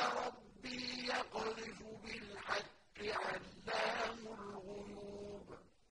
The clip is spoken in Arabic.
رَبِّي يَقْذِفُ بي